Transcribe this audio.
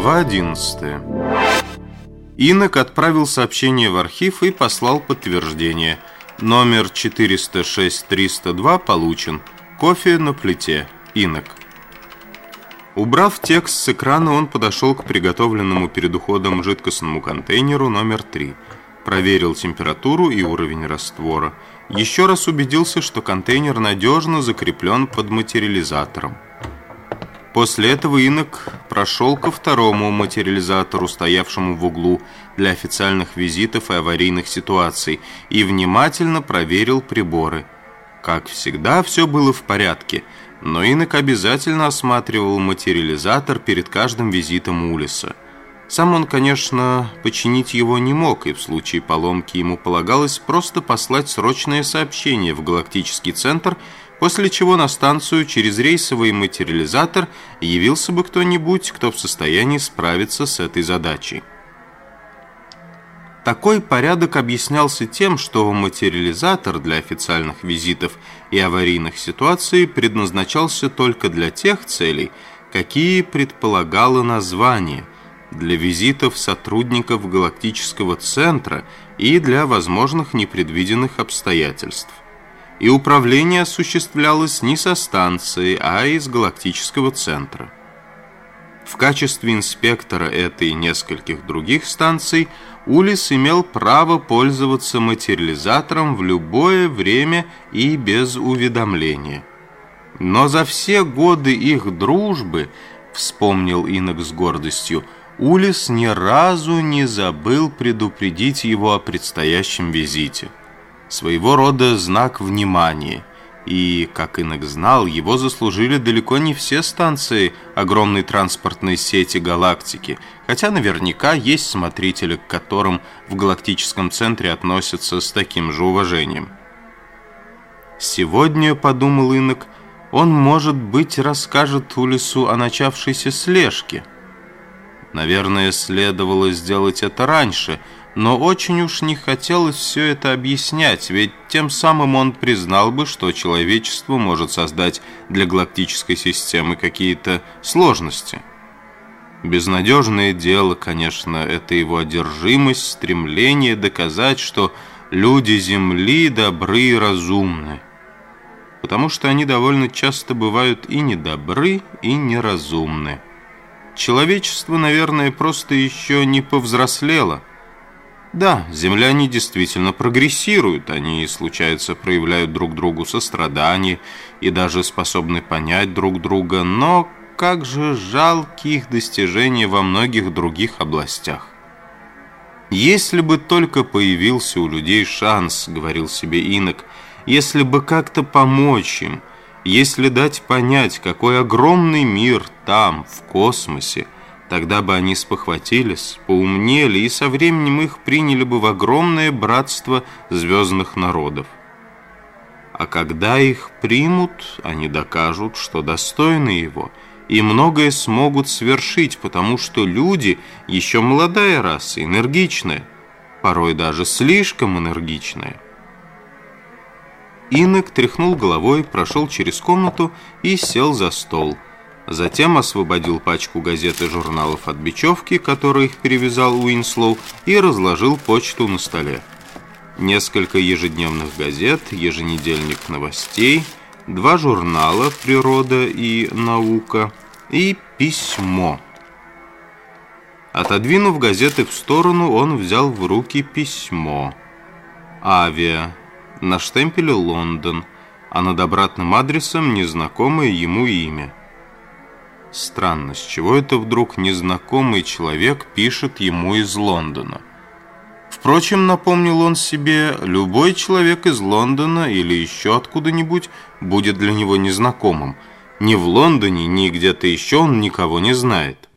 Глава 11 Инок отправил сообщение в архив и послал подтверждение. Номер 406-302 получен. Кофе на плите. Инок. Убрав текст с экрана, он подошел к приготовленному перед уходом жидкостному контейнеру номер 3. Проверил температуру и уровень раствора. Еще раз убедился, что контейнер надежно закреплен под материализатором. После этого инок прошел ко второму материализатору, стоявшему в углу для официальных визитов и аварийных ситуаций, и внимательно проверил приборы. Как всегда, все было в порядке, но инок обязательно осматривал материализатор перед каждым визитом Улиса. Сам он, конечно, починить его не мог, и в случае поломки ему полагалось просто послать срочное сообщение в галактический центр – после чего на станцию через рейсовый материализатор явился бы кто-нибудь, кто в состоянии справиться с этой задачей. Такой порядок объяснялся тем, что материализатор для официальных визитов и аварийных ситуаций предназначался только для тех целей, какие предполагало название, для визитов сотрудников галактического центра и для возможных непредвиденных обстоятельств и управление осуществлялось не со станции, а из галактического центра. В качестве инспектора этой и нескольких других станций Улис имел право пользоваться материализатором в любое время и без уведомления. Но за все годы их дружбы, вспомнил Инок с гордостью, Улис ни разу не забыл предупредить его о предстоящем визите своего рода знак внимания. И, как Инок знал, его заслужили далеко не все станции огромной транспортной сети галактики, хотя наверняка есть смотрители, к которым в галактическом центре относятся с таким же уважением. «Сегодня, — подумал Инок, — он, может быть, расскажет Улису о начавшейся слежке. Наверное, следовало сделать это раньше — но очень уж не хотелось все это объяснять, ведь тем самым он признал бы, что человечество может создать для галактической системы какие-то сложности. Безнадежное дело, конечно, это его одержимость, стремление доказать, что люди Земли добры и разумны. Потому что они довольно часто бывают и недобры, и неразумны. Человечество, наверное, просто еще не повзрослело – да, земляне действительно прогрессируют, они, случается, проявляют друг другу сострадание и даже способны понять друг друга, но как же жалки их достижения во многих других областях. «Если бы только появился у людей шанс», — говорил себе инок, «если бы как-то помочь им, если дать понять, какой огромный мир там, в космосе, Тогда бы они спохватились, поумнели и со временем их приняли бы в огромное братство звездных народов. А когда их примут, они докажут, что достойны его, и многое смогут свершить, потому что люди еще молодая раса, энергичная, порой даже слишком энергичная. Инок тряхнул головой, прошел через комнату и сел за стол – Затем освободил пачку газет и журналов от бечевки, которой их перевязал Уинслоу, и разложил почту на столе. Несколько ежедневных газет, еженедельник новостей, два журнала «Природа» и «Наука» и письмо. Отодвинув газеты в сторону, он взял в руки письмо. «Авиа». На штемпеле «Лондон», а над обратным адресом незнакомое ему имя – Странно, с чего это вдруг незнакомый человек пишет ему из Лондона? Впрочем, напомнил он себе, любой человек из Лондона или еще откуда-нибудь будет для него незнакомым. Ни в Лондоне, ни где-то еще он никого не знает.